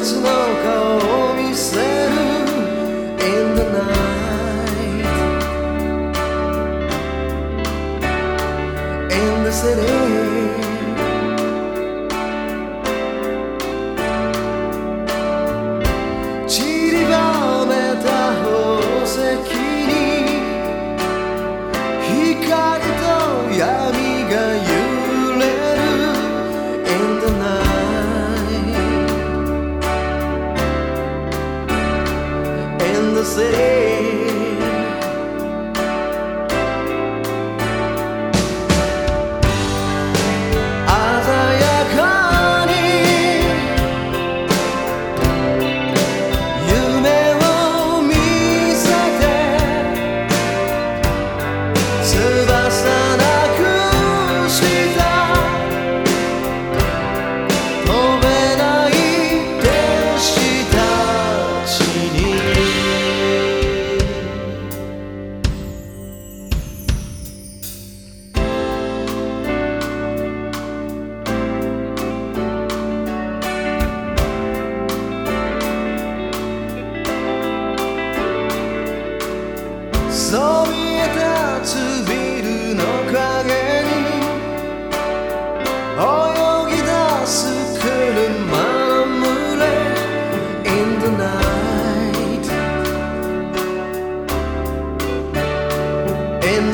別の顔を見せる In the night. In the city.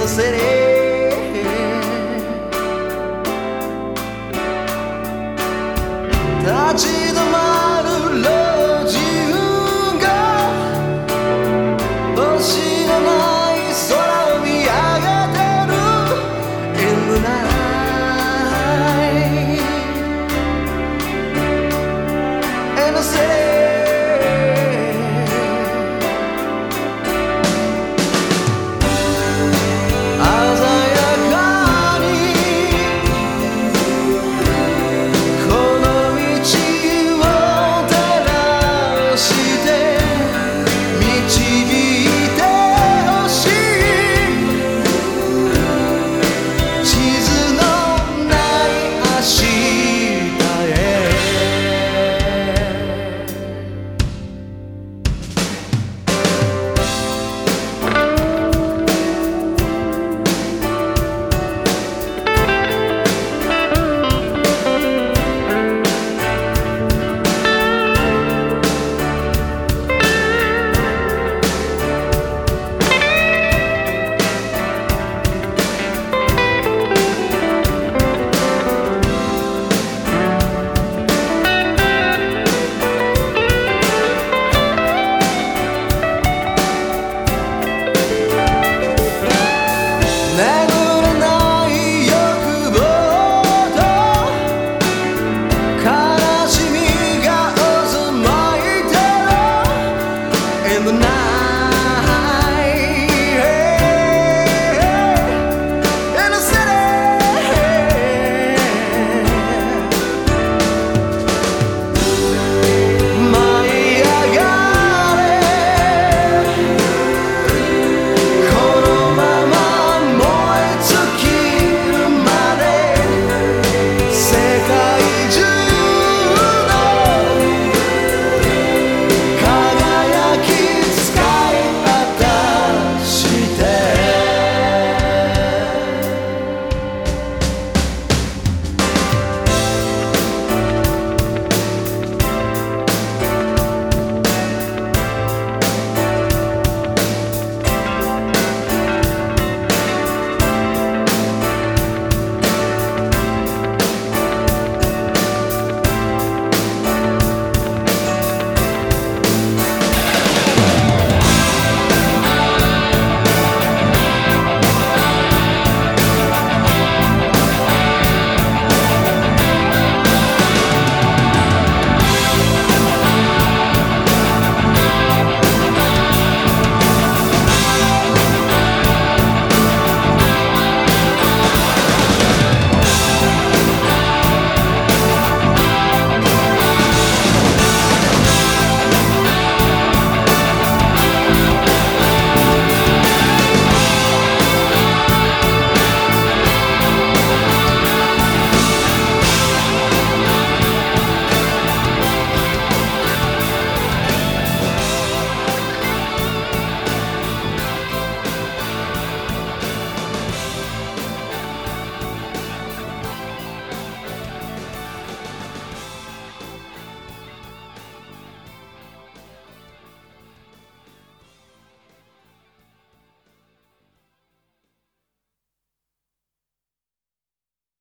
yo seré. Tachidoma. のせい